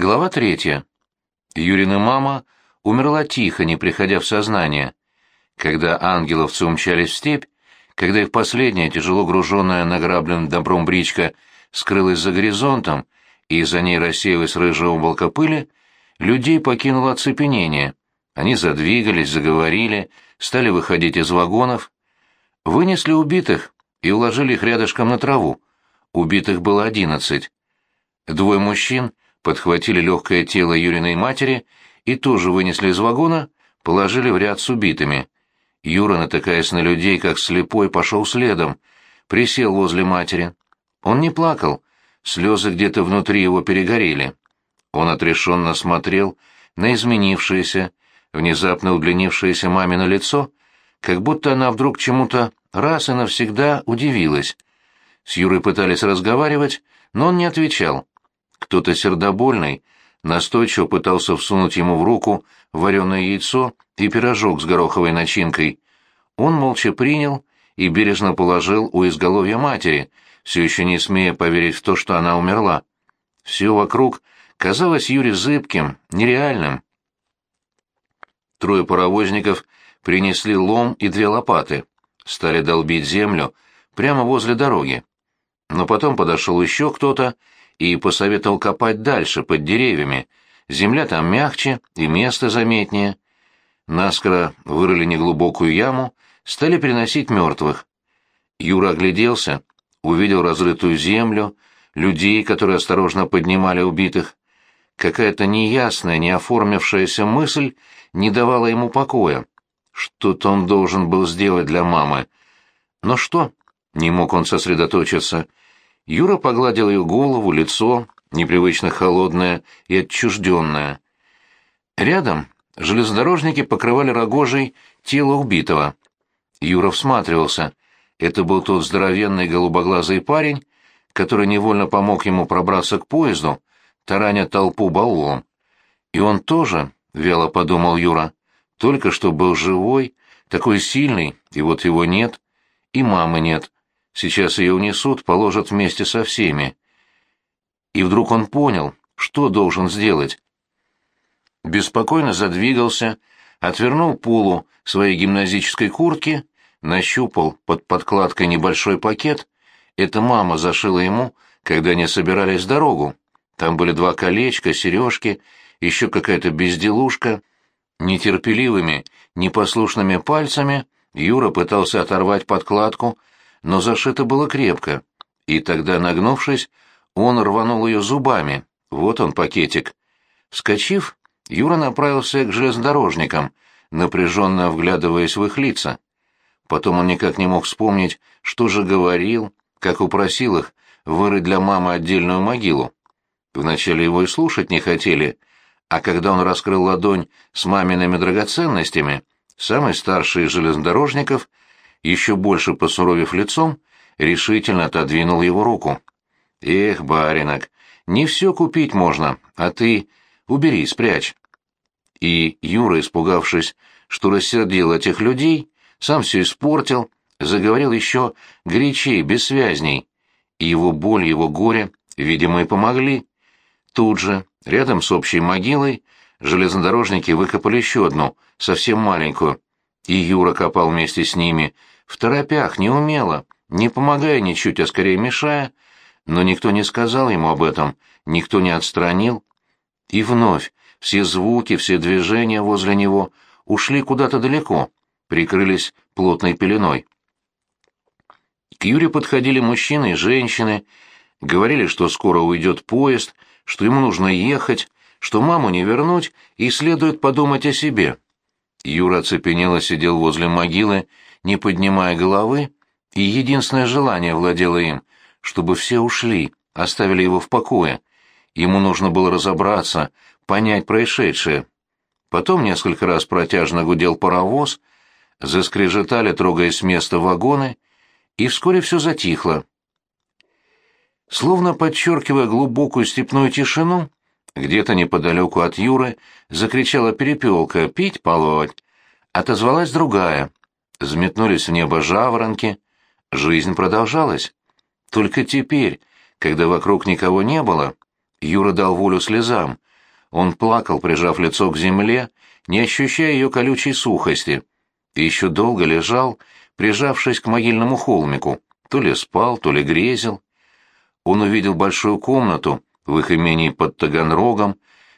Глава третья. Юрина мама умерла тихо, не приходя в сознание. Когда ангеловцы умчались в степь, когда их последняя, тяжело груженная награбленным добром бричка скрылась за горизонтом, и за ней рассеялась рыжая облако пыли, людей покинуло оцепенение. Они задвигались, заговорили, стали выходить из вагонов, вынесли убитых и уложили их рядышком на траву. Убитых было одиннадцать. Двое мужчин подхватили легкое тело Юриной матери и тоже вынесли из вагона, положили в ряд с убитыми. Юра, натыкаясь на людей, как слепой, пошел следом, присел возле матери. Он не плакал, слезы где-то внутри его перегорели. Он отрешенно смотрел на изменившееся, внезапно удлинившееся мамино лицо, как будто она вдруг чему-то раз и навсегда удивилась. С Юрой пытались разговаривать, но он не отвечал. Кто-то сердобольный настойчиво пытался всунуть ему в руку вареное яйцо и пирожок с гороховой начинкой. Он молча принял и бережно положил у изголовья матери, все еще не смея поверить в то, что она умерла. Все вокруг казалось Юре зыбким, нереальным. Трое паровозников принесли лом и две лопаты, стали долбить землю прямо возле дороги. Но потом подошел еще кто-то и посоветовал копать дальше, под деревьями. Земля там мягче и место заметнее. Наскоро вырыли неглубокую яму, стали переносить мертвых. Юра огляделся, увидел разрытую землю, людей, которые осторожно поднимали убитых. Какая-то неясная, не оформившаяся мысль не давала ему покоя. Что-то он должен был сделать для мамы. Но что? Не мог он сосредоточиться. Юра погладил ее голову, лицо, непривычно холодное и отчужденное. Рядом железнодорожники покрывали рогожей тело убитого. Юра всматривался. Это был тот здоровенный голубоглазый парень, который невольно помог ему пробраться к поезду, тараня толпу баулом. И он тоже, — вяло подумал Юра, — только что был живой, такой сильный, и вот его нет, и мамы нет, Сейчас ее унесут, положат вместе со всеми. И вдруг он понял, что должен сделать. Беспокойно задвигался, отвернул полу своей гимназической куртки, нащупал под подкладкой небольшой пакет. Это мама зашила ему, когда они собирались в дорогу. Там были два колечка, сережки, еще какая-то безделушка. Нетерпеливыми, непослушными пальцами Юра пытался оторвать подкладку, но зашито было крепко, и тогда, нагнувшись, он рванул ее зубами. Вот он, пакетик. Вскочив, Юра направился к железнодорожникам, напряженно вглядываясь в их лица. Потом он никак не мог вспомнить, что же говорил, как упросил их вырыть для мамы отдельную могилу. Вначале его и слушать не хотели, а когда он раскрыл ладонь с мамиными драгоценностями, самый старший из железнодорожников еще больше посуровев лицом, решительно отодвинул его руку. «Эх, баринок, не все купить можно, а ты убери, спрячь». И Юра, испугавшись, что рассердил этих людей, сам все испортил, заговорил еще горячей, бессвязней. И его боль, его горе, видимо, и помогли. Тут же, рядом с общей могилой, железнодорожники выкопали еще одну, совсем маленькую, и Юра копал вместе с ними, в торопях, неумело, не помогая ничуть, а скорее мешая, но никто не сказал ему об этом, никто не отстранил. И вновь все звуки, все движения возле него ушли куда-то далеко, прикрылись плотной пеленой. К Юре подходили мужчины и женщины, говорили, что скоро уйдет поезд, что ему нужно ехать, что маму не вернуть и следует подумать о себе. Юра оцепенело сидел возле могилы, не поднимая головы, и единственное желание владело им, чтобы все ушли, оставили его в покое. Ему нужно было разобраться, понять происшедшее. Потом несколько раз протяжно гудел паровоз, заскрежетали, трогаясь с места вагоны, и вскоре все затихло. Словно подчеркивая глубокую степную тишину, где-то неподалеку от Юры закричала перепелка «Пить полоть!» Отозвалась другая. Взметнулись в небо жаворонки. Жизнь продолжалась. Только теперь, когда вокруг никого не было, Юра дал волю слезам, Он плакал, прижав лицо к земле, не ощущая ее колючей сухости, и еще долго лежал, прижавшись к могильному холмику, то ли спал, то ли грезил. Он увидел большую комнату в их имении под Таганрогом,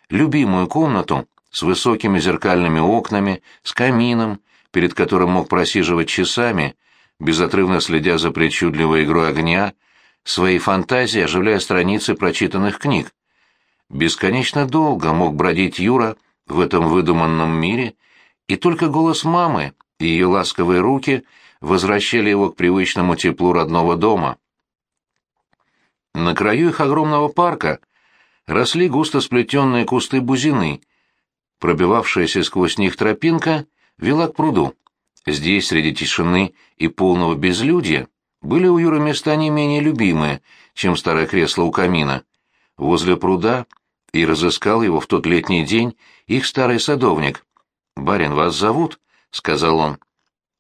любимую комнату с высокими зеркальными окнами, с камином, перед которым мог просиживать часами, безотрывно следя за причудливой игрой огня, своей фантазией оживляя страницы прочитанных книг. Бесконечно долго мог бродить Юра в этом выдуманном мире, и только голос мамы и ее ласковые руки возвращали его к привычному теплу родного дома. На краю их огромного парка росли густо сплетенные кусты бузины. Пробивавшаяся сквозь них тропинка вела к пруду. Здесь, среди тишины и полного безлюдья, были у Юры места не менее любимые, чем старое кресло у камина. Возле пруда и разыскал его в тот летний день их старый садовник. «Барин, вас зовут?» — сказал он.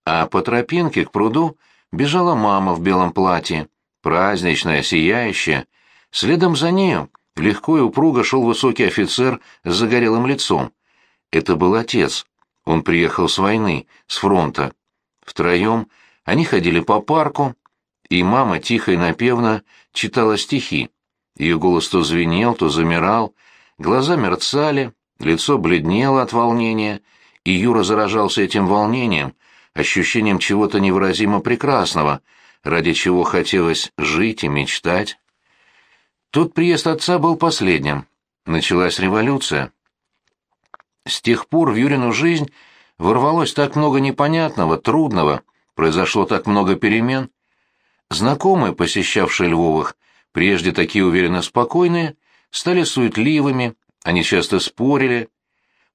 А по тропинке к пруду бежала мама в белом платье, праздничная, сияющая. Следом за нею легко и упруго шел высокий офицер с загорелым лицом. Это был отец. Он приехал с войны, с фронта. Втроем они ходили по парку, и мама тихо и напевно читала стихи. Ее голос то звенел, то замирал, глаза мерцали, лицо бледнело от волнения, и Юра заражался этим волнением, ощущением чего-то невыразимо прекрасного, ради чего хотелось жить и мечтать. Тот приезд отца был последним. Началась революция. С тех пор в Юрину жизнь ворвалось так много непонятного, трудного, произошло так много перемен. Знакомые, посещавшие Львовых, прежде такие уверенно спокойные, стали суетливыми, они часто спорили.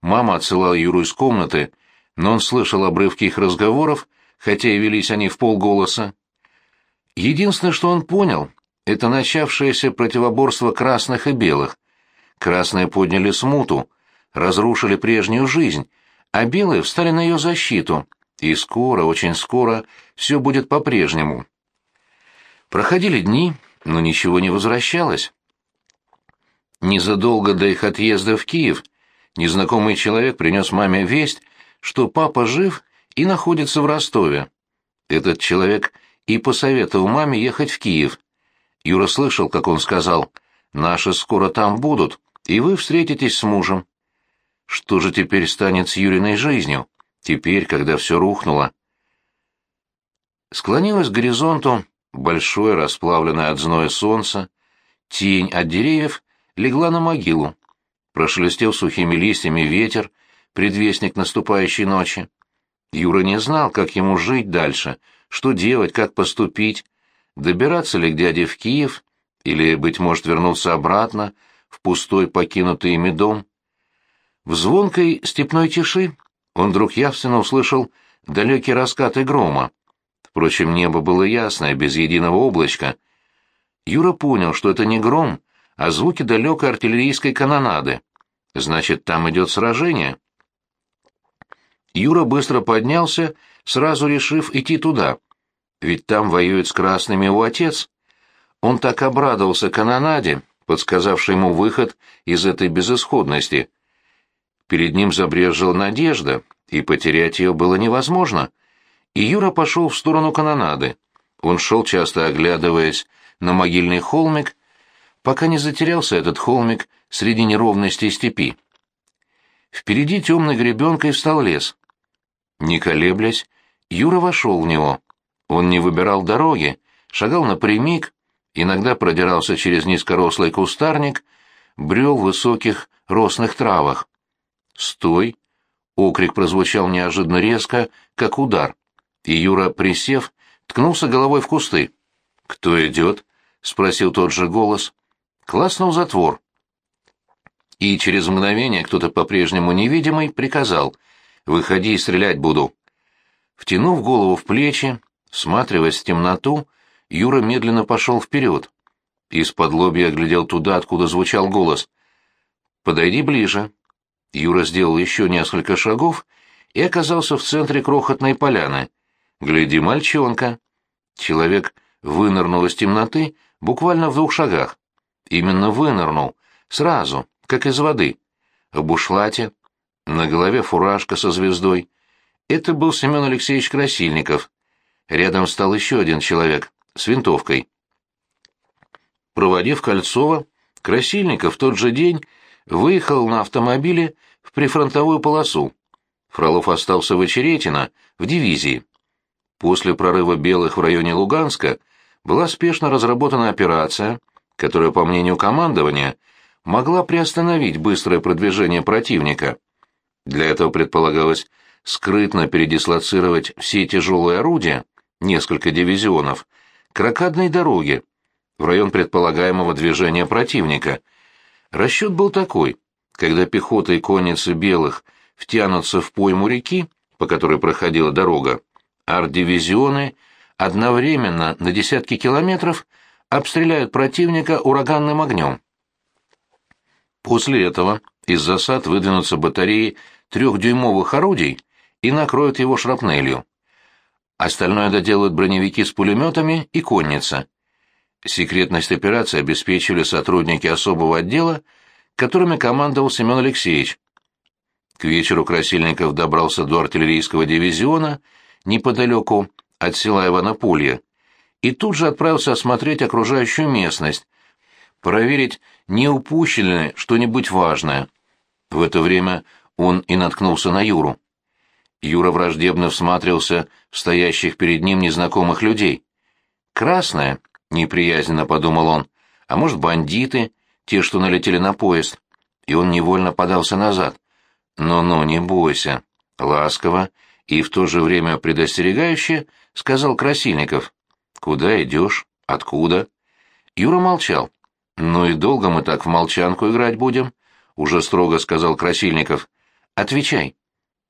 Мама отсылала Юру из комнаты, но он слышал обрывки их разговоров, хотя и велись они в полголоса. Единственное, что он понял, это начавшееся противоборство красных и белых. Красные подняли смуту, разрушили прежнюю жизнь, а белые встали на ее защиту, и скоро, очень скоро, все будет по-прежнему. Проходили дни, но ничего не возвращалось. Незадолго до их отъезда в Киев незнакомый человек принес маме весть, что папа жив и находится в Ростове. Этот человек и посоветовал маме ехать в Киев. Юра слышал, как он сказал, «Наши скоро там будут, и вы встретитесь с мужем». Что же теперь станет с Юриной жизнью, теперь, когда все рухнуло? Склонилось к горизонту большое расплавленное от зноя солнце, тень от деревьев легла на могилу. Прошелестел сухими листьями ветер, предвестник наступающей ночи. Юра не знал, как ему жить дальше, что делать, как поступить, добираться ли к дяде в Киев или, быть может, вернуться обратно в пустой покинутый ими дом. В звонкой степной тиши он вдруг явственно услышал далекие раскаты грома. Впрочем, небо было ясное, без единого облачка. Юра понял, что это не гром, а звуки далекой артиллерийской канонады. Значит, там идет сражение. Юра быстро поднялся, сразу решив идти туда. Ведь там воюет с красными его отец. Он так обрадовался канонаде, подсказавшей ему выход из этой безысходности. Перед ним забрежила надежда, и потерять ее было невозможно. И Юра пошел в сторону канонады. Он шел, часто оглядываясь на могильный холмик, пока не затерялся этот холмик среди неровностей степи. Впереди темной гребенкой встал лес. Не колеблясь, Юра вошел в него. Он не выбирал дороги, шагал напрямик, иногда продирался через низкорослый кустарник, брел в высоких росных травах. «Стой!» — окрик прозвучал неожиданно резко, как удар, и Юра, присев, ткнулся головой в кусты. «Кто идет?» — спросил тот же голос. Класснул затвор. И через мгновение кто-то по-прежнему невидимый приказал — Выходи и стрелять буду. Втянув голову в плечи, всматриваясь в темноту, Юра медленно пошел вперед. Из-под лобья глядел туда, откуда звучал голос. «Подойди ближе». Юра сделал еще несколько шагов и оказался в центре крохотной поляны. «Гляди, мальчонка!» Человек вынырнул из темноты буквально в двух шагах. Именно вынырнул, сразу, как из воды. в бушлате, на голове фуражка со звездой. Это был Семен Алексеевич Красильников. Рядом стал еще один человек с винтовкой. Проводив Кольцова, Красильников в тот же день выехал на автомобиле в прифронтовую полосу. Фролов остался в Очеретино, в дивизии. После прорыва белых в районе Луганска была спешно разработана операция, которая, по мнению командования, могла приостановить быстрое продвижение противника. Для этого предполагалось скрытно передислоцировать все тяжелые орудия, несколько дивизионов, к ракадной дороге, в район предполагаемого движения противника. Расчет был такой, когда пехота и конницы белых втянутся в пойму реки, по которой проходила дорога, арт-дивизионы одновременно на десятки километров обстреляют противника ураганным огнем. После этого из засад выдвинутся батареи трехдюймовых орудий и накроют его шрапнелью. Остальное доделают броневики с пулеметами и конница. Секретность операции обеспечивали сотрудники особого отдела, которыми командовал Семен Алексеевич. К вечеру Красильников добрался до артиллерийского дивизиона неподалеку от села Иванополье и тут же отправился осмотреть окружающую местность, проверить, не упущено ли что-нибудь важное. В это время он и наткнулся на Юру. Юра враждебно всматривался в стоящих перед ним незнакомых людей. «Красная», — неприязненно подумал он, — «а может, бандиты, те, что налетели на поезд?» И он невольно подался назад. «Ну-ну, не бойся», — ласково и в то же время предостерегающе сказал Красильников. «Куда идешь? Откуда?» Юра молчал. «Ну и долго мы так в молчанку играть будем?» — уже строго сказал Красильников. «Отвечай».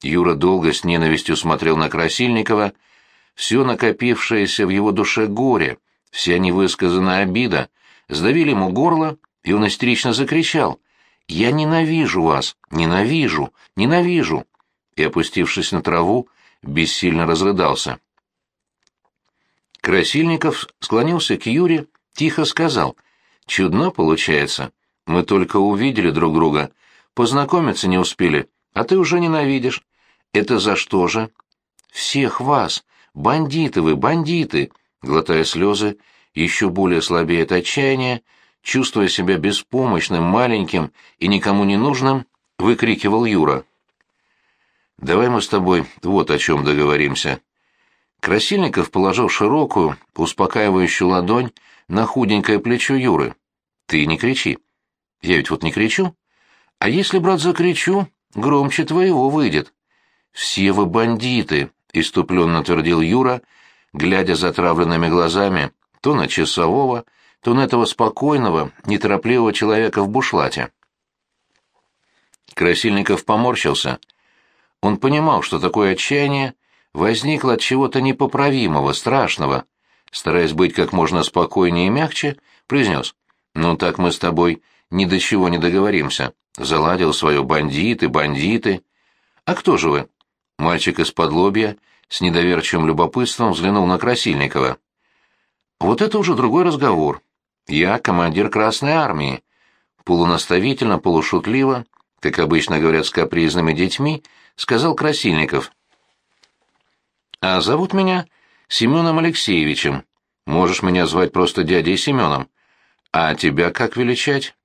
Юра долго с ненавистью смотрел на Красильникова. Все накопившееся в его душе горе, вся невысказанная обида сдавили ему горло, и он истерично закричал. «Я ненавижу вас! Ненавижу! Ненавижу!» И, опустившись на траву, бессильно разрыдался. Красильников склонился к Юре, тихо сказал. «Чудно получается. Мы только увидели друг друга. Познакомиться не успели, а ты уже ненавидишь. Это за что же?» «Всех вас! Бандиты вы, бандиты!» Глотая слезы, еще более слабее от отчаяния, чувствуя себя беспомощным, маленьким и никому не нужным, выкрикивал Юра. «Давай мы с тобой вот о чем договоримся». Красильников положил широкую, успокаивающую ладонь на худенькое плечо Юры. «Ты не кричи». «Я ведь вот не кричу. А если, брат, закричу, громче твоего выйдет». «Все вы бандиты», — иступленно твердил Юра, глядя затравленными глазами то на часового, то на этого спокойного, неторопливого человека в бушлате. Красильников поморщился. Он понимал, что такое отчаяние возникло от чего-то непоправимого, страшного. Стараясь быть как можно спокойнее и мягче, произнес, «Ну так мы с тобой ни до чего не договоримся. Заладил свое бандиты, бандиты. А кто же вы?» Мальчик из-под лобья с недоверчивым любопытством взглянул на Красильникова. «Вот это уже другой разговор. Я командир Красной Армии. Полунаставительно, полушутливо, как обычно говорят с капризными детьми, сказал Красильников. А зовут меня Семеном Алексеевичем. Можешь меня звать просто дядей Семеном. А тебя как величать?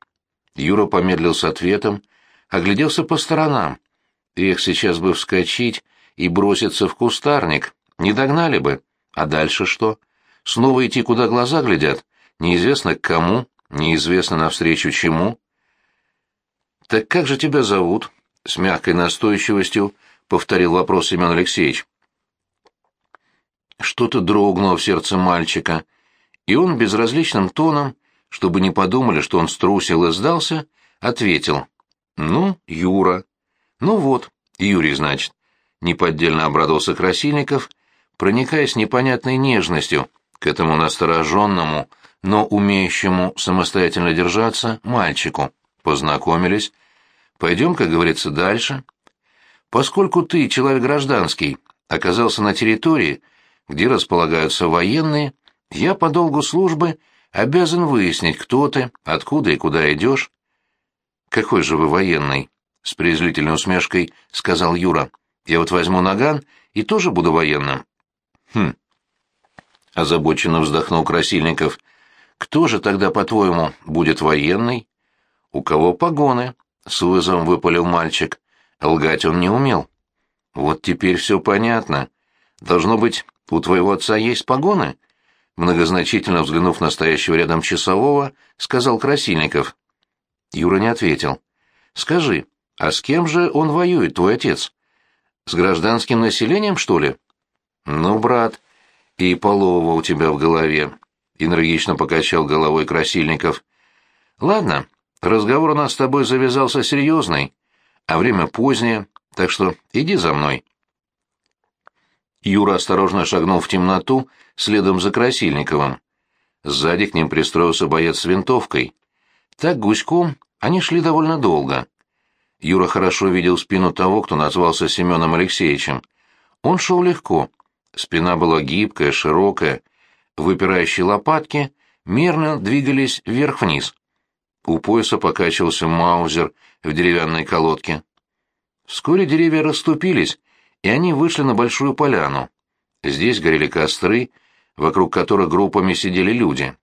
Юра помедлил с ответом, огляделся по сторонам. Эх, сейчас бы вскочить и броситься в кустарник. Не догнали бы. А дальше что? Снова идти, куда глаза глядят? Неизвестно к кому, неизвестно навстречу чему. «Так как же тебя зовут?» — с мягкой настойчивостью повторил вопрос Семен Алексеевич. Что-то дрогнуло в сердце мальчика, и он безразличным тоном, чтобы не подумали, что он струсил и сдался, ответил. «Ну, Юра». «Ну вот, Юрий, значит». Неподдельно обрадовался Красильников, проникаясь непонятной нежностью к этому настороженному, но умеющему самостоятельно держаться мальчику. Познакомились. Пойдем, как говорится, дальше. Поскольку ты, человек гражданский, оказался на территории, где располагаются военные, я по долгу службы обязан выяснить, кто ты, откуда и куда идешь. Какой же вы военный? — с презрительной усмешкой сказал Юра. «Я вот возьму наган и тоже буду военным». «Хм». Озабоченно вздохнул Красильников. «Кто же тогда, по-твоему, будет военный?» «У кого погоны?» — с вызовом выпалил мальчик. Лгать он не умел. «Вот теперь все понятно. Должно быть, у твоего отца есть погоны?» Многозначительно взглянув на стоящего рядом часового, сказал Красильников. Юра не ответил. «Скажи, а с кем же он воюет, твой отец? С гражданским населением, что ли?» «Ну, брат, и полова у тебя в голове», — энергично покачал головой Красильников. «Ладно, разговор у нас с тобой завязался серьезный, а время позднее, так что иди за мной». Юра осторожно шагнул в темноту, следом за Красильниковым. Сзади к ним пристроился боец с винтовкой. Так гуськом они шли довольно долго. Юра хорошо видел спину того, кто назвался Семеном Алексеевичем. Он шел легко. Спина была гибкая, широкая. Выпирающие лопатки мерно двигались вверх-вниз. У пояса покачивался маузер в деревянной колодке. Вскоре деревья расступились, и они вышли на большую поляну. Здесь горели костры, вокруг которых группами сидели люди.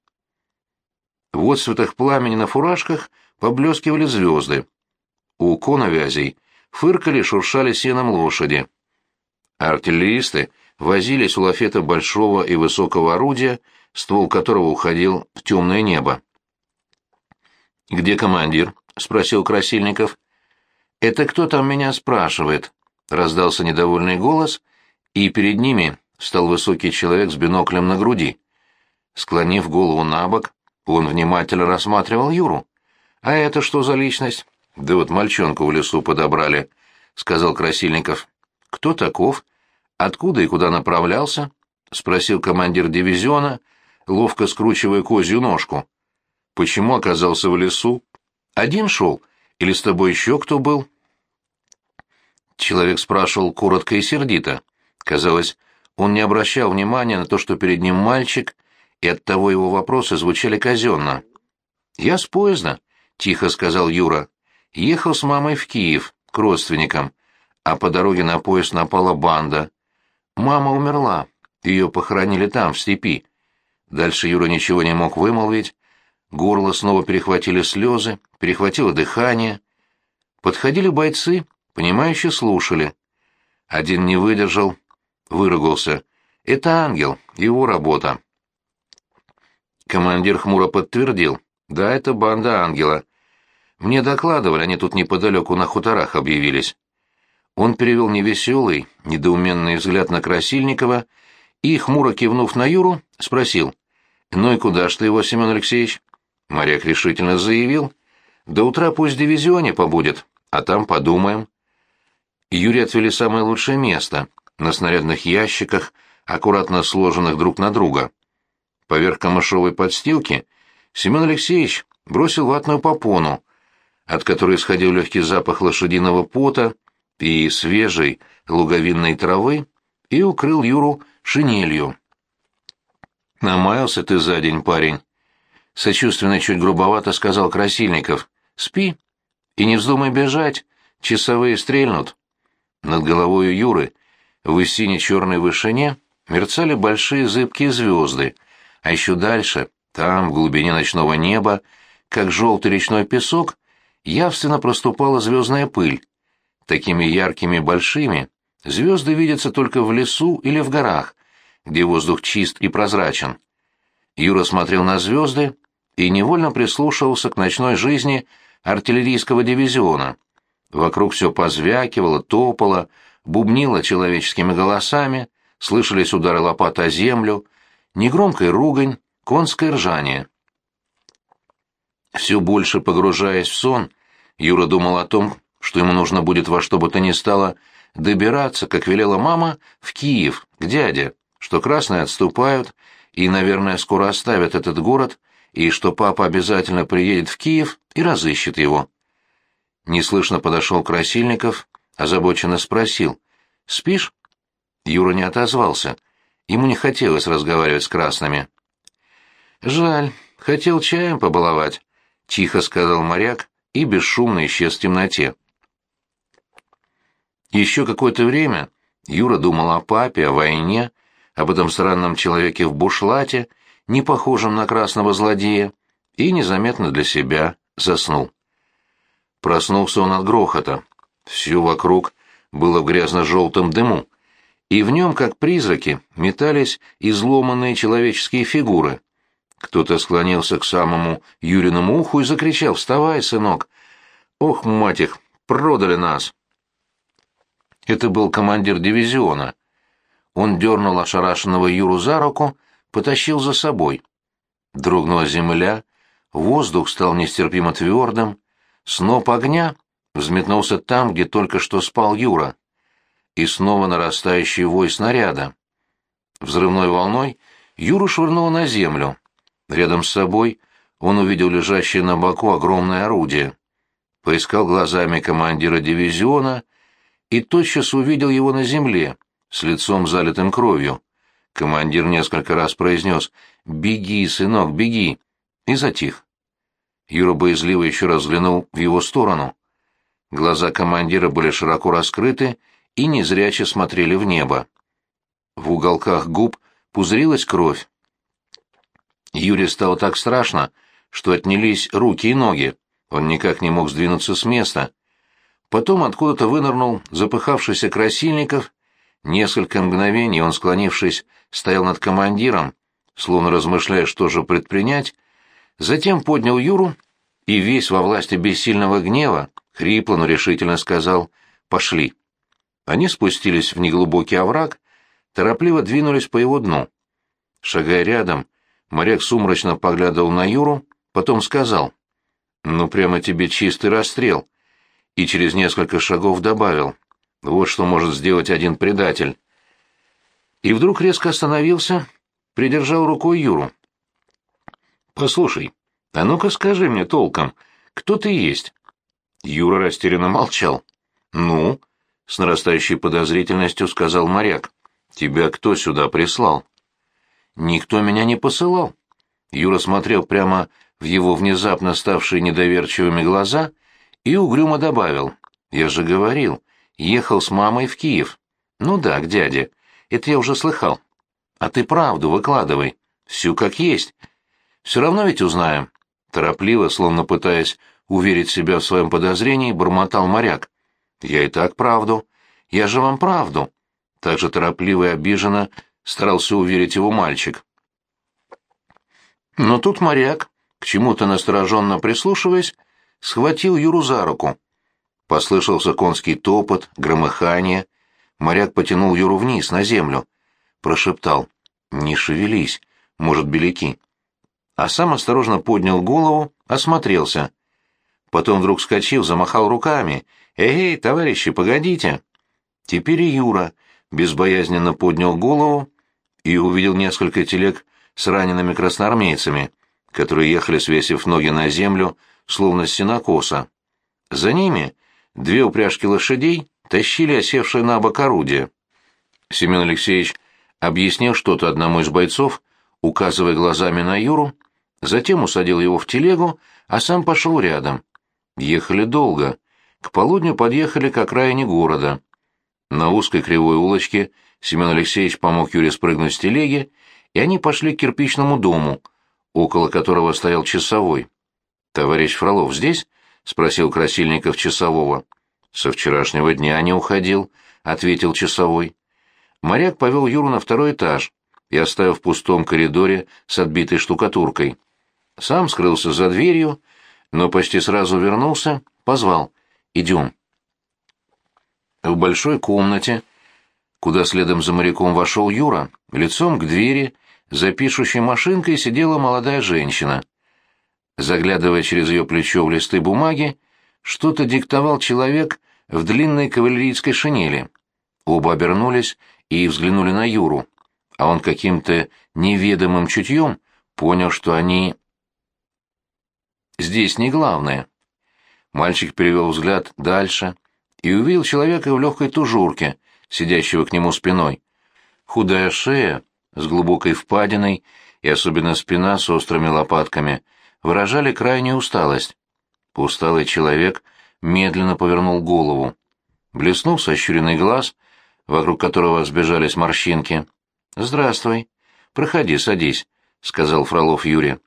В отсветах пламени на фуражках поблескивали звезды. У коновязей фыркали, шуршали сеном лошади. Артиллеристы возились у лафета большого и высокого орудия, ствол которого уходил в темное небо. «Где командир?» — спросил Красильников. «Это кто там меня спрашивает?» — раздался недовольный голос, и перед ними встал высокий человек с биноклем на груди. Склонив голову на бок, он внимательно рассматривал Юру. «А это что за личность?» «Да вот мальчонку в лесу подобрали», — сказал Красильников. «Кто таков? Откуда и куда направлялся?» — спросил командир дивизиона, ловко скручивая козью ножку. «Почему оказался в лесу? Один шел? Или с тобой еще кто был?» Человек спрашивал коротко и сердито. Казалось, он не обращал внимания на то, что перед ним мальчик, и оттого его вопросы звучали казенно. «Я с поезда», — тихо сказал Юра. «Ехал с мамой в Киев, к родственникам, а по дороге на поезд напала банда. Мама умерла, ее похоронили там, в степи». Дальше Юра ничего не мог вымолвить, горло снова перехватили слезы, перехватило дыхание. Подходили бойцы Понимающе слушали. Один не выдержал, выругался. «Это ангел, его работа». Командир хмуро подтвердил. «Да, это банда ангела. Мне докладывали, они тут неподалеку на хуторах объявились». Он перевел невеселый, недоуменный взгляд на Красильникова и, хмуро кивнув на Юру, спросил. «Ну и куда ж ты его, Семен Алексеевич?» Моряк решительно заявил. «До утра пусть в дивизионе побудет, а там подумаем». Юрия отвели самое лучшее место, на снарядных ящиках, аккуратно сложенных друг на друга. Поверх камышовой подстилки Семен Алексеевич бросил ватную попону, от которой исходил легкий запах лошадиного пота и свежей луговинной травы, и укрыл Юру шинелью. «Намаялся ты за день, парень», — сочувственно чуть грубовато сказал Красильников. «Спи и не вздумай бежать, часовые стрельнут». Над головой Юры в сине-черной вышине мерцали большие зыбкие звезды, а еще дальше, там, в глубине ночного неба, как желтый речной песок, явственно проступала звездная пыль. Такими яркими большими звезды видятся только в лесу или в горах, где воздух чист и прозрачен. Юра смотрел на звезды и невольно прислушивался к ночной жизни артиллерийского дивизиона. Вокруг все позвякивало, топало, бубнило человеческими голосами, слышались удары лопат о землю, негромкая ругань, конское ржание. Все больше погружаясь в сон, Юра думал о том, что ему нужно будет во что бы то ни стало добираться, как велела мама, в Киев, к дяде, что красные отступают и, наверное, скоро оставят этот город, и что папа обязательно приедет в Киев и разыщет его. Неслышно подошел Красильников, озабоченно спросил. «Спишь?» Юра не отозвался. Ему не хотелось разговаривать с красными. «Жаль, хотел чаем побаловать», — тихо сказал моряк и бесшумно исчез в темноте. Еще какое-то время Юра думал о папе, о войне, об этом странном человеке в бушлате, не похожем на красного злодея, и незаметно для себя заснул. Проснулся он от грохота. Все вокруг было в грязно-желтом дыму, и в нем, как призраки, метались изломанные человеческие фигуры. Кто-то склонился к самому Юриному уху и закричал «Вставай, сынок!» «Ох, мать их, продали нас!» Это был командир дивизиона. Он дернул ошарашенного Юру за руку, потащил за собой. Дрогнула земля, воздух стал нестерпимо твердым, сноп огня взметнулся там, где только что спал Юра. И снова нарастающий вой снаряда. Взрывной волной Юру швырнуло на землю. Рядом с собой он увидел лежащее на боку огромное орудие. Поискал глазами командира дивизиона и тотчас увидел его на земле, с лицом залитым кровью. Командир несколько раз произнес «Беги, сынок, беги!» и затих. Юра боязливо еще раз взглянул в его сторону. Глаза командира были широко раскрыты и незряче смотрели в небо. В уголках губ пузырилась кровь. Юре стало так страшно, что отнялись руки и ноги. Он никак не мог сдвинуться с места. Потом откуда-то вынырнул запыхавшийся Красильников. Несколько мгновений он, склонившись, стоял над командиром, словно размышляя, что же предпринять, затем поднял Юру и весь во власти бессильного гнева, хрипло, но решительно сказал «пошли». Они спустились в неглубокий овраг, торопливо двинулись по его дну. Шагая рядом, моряк сумрачно поглядывал на Юру, потом сказал «Ну, прямо тебе чистый расстрел», и через несколько шагов добавил «Вот что может сделать один предатель». И вдруг резко остановился, придержал рукой Юру. «Послушай, а ну-ка скажи мне толком, кто ты есть?» Юра растерянно молчал. «Ну?» — с нарастающей подозрительностью сказал моряк. «Тебя кто сюда прислал?» «Никто меня не посылал». Юра смотрел прямо в его внезапно ставшие недоверчивыми глаза и угрюмо добавил. «Я же говорил, ехал с мамой в Киев». «Ну да, к дяде. Это я уже слыхал». «А ты правду выкладывай. Всю как есть. Все равно ведь узнаем». Торопливо, словно пытаясь уверить себя в своем подозрении, бормотал моряк. «Я и так правду. Я же вам правду». Так же торопливо и обиженно старался уверить его мальчик. Но тут моряк, к чему-то настороженно прислушиваясь, схватил Юру за руку. Послышался конский топот, громыхание. Моряк потянул Юру вниз, на землю. Прошептал «Не шевелись, может, беляки». А сам осторожно поднял голову, осмотрелся. Потом вдруг вскочил, замахал руками. «Эй, товарищи, погодите!» Теперь и Юра безбоязненно поднял голову и увидел несколько телег с ранеными красноармейцами, которые ехали, свесив ноги на землю, словно с сенокоса. За ними две упряжки лошадей тащили осевшее на бок орудие. Семен Алексеевич объяснил что-то одному из бойцов, указывая глазами на Юру, затем усадил его в телегу, а сам пошел рядом. Ехали долго. К полудню подъехали к окраине города. На узкой кривой улочке Семен Алексеевич помог Юре спрыгнуть с телеги, и они пошли к кирпичному дому, около которого стоял часовой. «Товарищ Фролов здесь?» — спросил Красильников часового. «Со вчерашнего дня не уходил», — ответил часовой. Моряк повел Юру на второй этаж и оставил в пустом коридоре с отбитой штукатуркой. Сам скрылся за дверью, но почти сразу вернулся, позвал. «Идем». В большой комнате, куда следом за моряком вошел Юра, лицом к двери, за пишущей машинкой сидела молодая женщина — Заглядывая через ее плечо в листы бумаги, что-то диктовал человек в длинной кавалерийской шинели. Оба обернулись и взглянули на Юру, а он каким-то неведомым чутьем понял, что они... Здесь не главное. Мальчик перевел взгляд дальше и увидел человека в легкой тужурке, сидящего к нему спиной. Худая шея с глубокой впадиной и особенно спина с острыми лопатками — выражали крайнюю усталость. Усталый человек медленно повернул голову. блеснул сощуренный глаз, вокруг которого сбежались морщинки. «Здравствуй. Проходи, садись», — сказал Фролов Юре.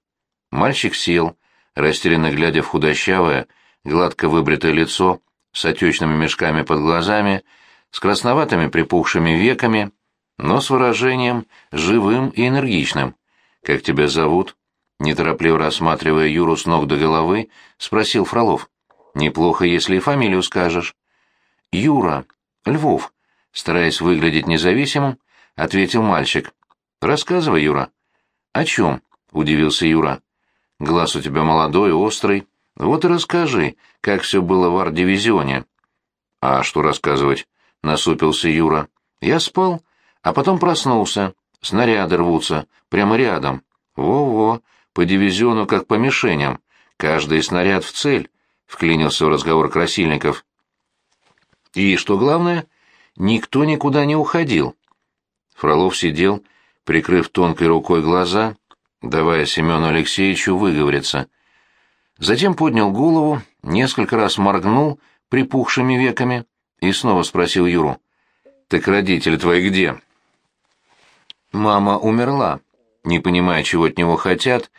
Мальчик сел, растерянно глядя в худощавое, гладко выбритое лицо с отечными мешками под глазами, с красноватыми припухшими веками, но с выражением живым и энергичным. «Как тебя зовут?» Неторопливо рассматривая Юру с ног до головы, спросил Фролов. «Неплохо, если и фамилию скажешь». «Юра. Львов», — стараясь выглядеть независимым, ответил мальчик. «Рассказывай, Юра». «О чем?» — удивился Юра. «Глаз у тебя молодой, острый. Вот и расскажи, как все было в арт-дивизионе». «А что рассказывать?» — насупился Юра. «Я спал, а потом проснулся. Снаряды рвутся, прямо рядом. Во-во, по дивизиону как по мишеням. Каждый снаряд в цель», — вклинился в разговор Красильников. «И, что главное, никто никуда не уходил». Фролов сидел, прикрыв тонкой рукой глаза, давая Семену Алексеевичу выговориться. Затем поднял голову, несколько раз моргнул припухшими веками и снова спросил Юру. «Так родители твои где?» Мама умерла, не понимая, чего от него хотят,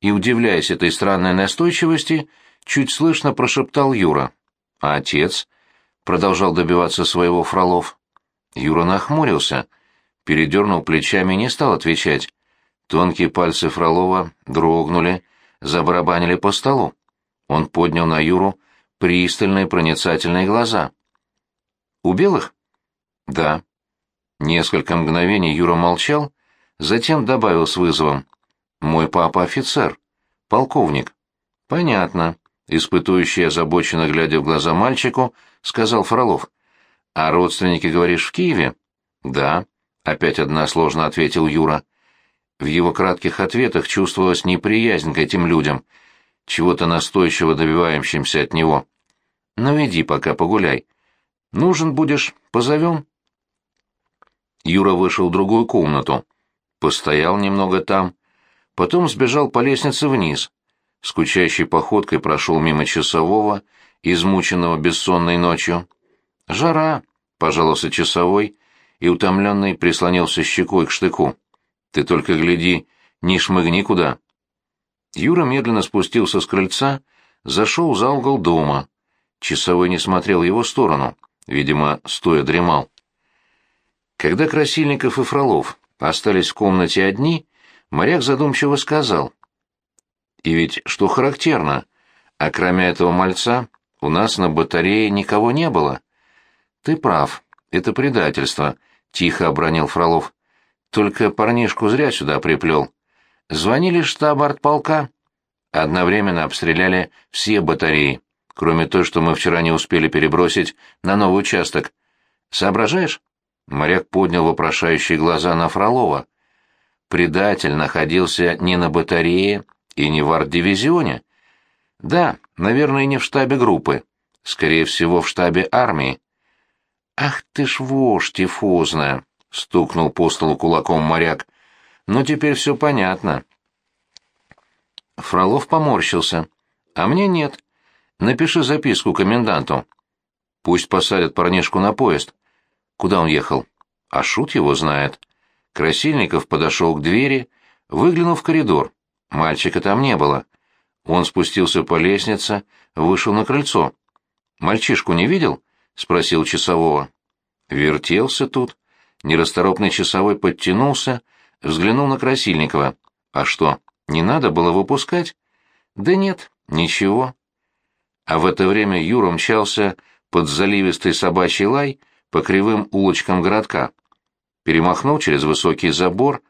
и, удивляясь этой странной настойчивости, чуть слышно прошептал Юра. «А отец?» — продолжал добиваться своего Фролов. Юра нахмурился, передернул плечами и не стал отвечать. Тонкие пальцы Фролова дрогнули, забарабанили по столу. Он поднял на Юру пристальные проницательные глаза. «У белых?» «Да». Несколько мгновений Юра молчал, затем добавил с вызовом. «Мой папа офицер. Полковник». «Понятно», — испытующий озабоченно глядя в глаза мальчику, сказал Фролов. «А родственники, говоришь, в Киеве?» «Да», — опять односложно ответил Юра. В его кратких ответах чувствовалась неприязнь к этим людям, чего-то настойчиво добивающимся от него. «Ну иди пока погуляй. Нужен будешь, позовем?» Юра вышел в другую комнату, постоял немного там, потом сбежал по лестнице вниз, скучающей походкой прошел мимо часового, измученного бессонной ночью. «Жара!» — пожаловался часовой, и утомленный прислонился щекой к штыку. «Ты только гляди, не шмыгни куда!» Юра медленно спустился с крыльца, зашел за угол дома. Часовой не смотрел его сторону, видимо, стоя дремал. Когда Красильников и Фролов остались в комнате одни, моряк задумчиво сказал. «И ведь, что характерно, а кроме этого мальца, у нас на батарее никого не было». «Ты прав, это предательство», — тихо обронил Фролов. «Только парнишку зря сюда приплел. Звонили штаб артполка. Одновременно обстреляли все батареи, кроме той, что мы вчера не успели перебросить на новый участок. Соображаешь?» Моряк поднял вопрошающие глаза на Фролова. Предатель находился не на батарее и не в арт-дивизионе. Да, наверное, не в штабе группы. Скорее всего, в штабе армии. «Ах ты ж вошь тифозная!» — стукнул по столу кулаком моряк. «Ну, теперь все понятно». Фролов поморщился. «А мне нет. Напиши записку коменданту. Пусть посадят парнишку на поезд. Куда он ехал? А шут его знает. Красильников подошел к двери, выглянул в коридор. Мальчика там не было. Он спустился по лестнице, вышел на крыльцо. «Мальчишку не видел?» — спросил часового. Вертелся тут. Нерасторопный часовой подтянулся, взглянул на Красильникова. «А что, не надо было выпускать?» «Да нет, ничего». А в это время Юра мчался под заливистый собачий лай по кривым улочкам городка, перемахнул через высокий забор,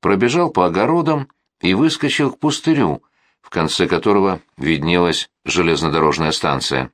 пробежал по огородам и выскочил к пустырю, в конце которого виднелась железнодорожная станция.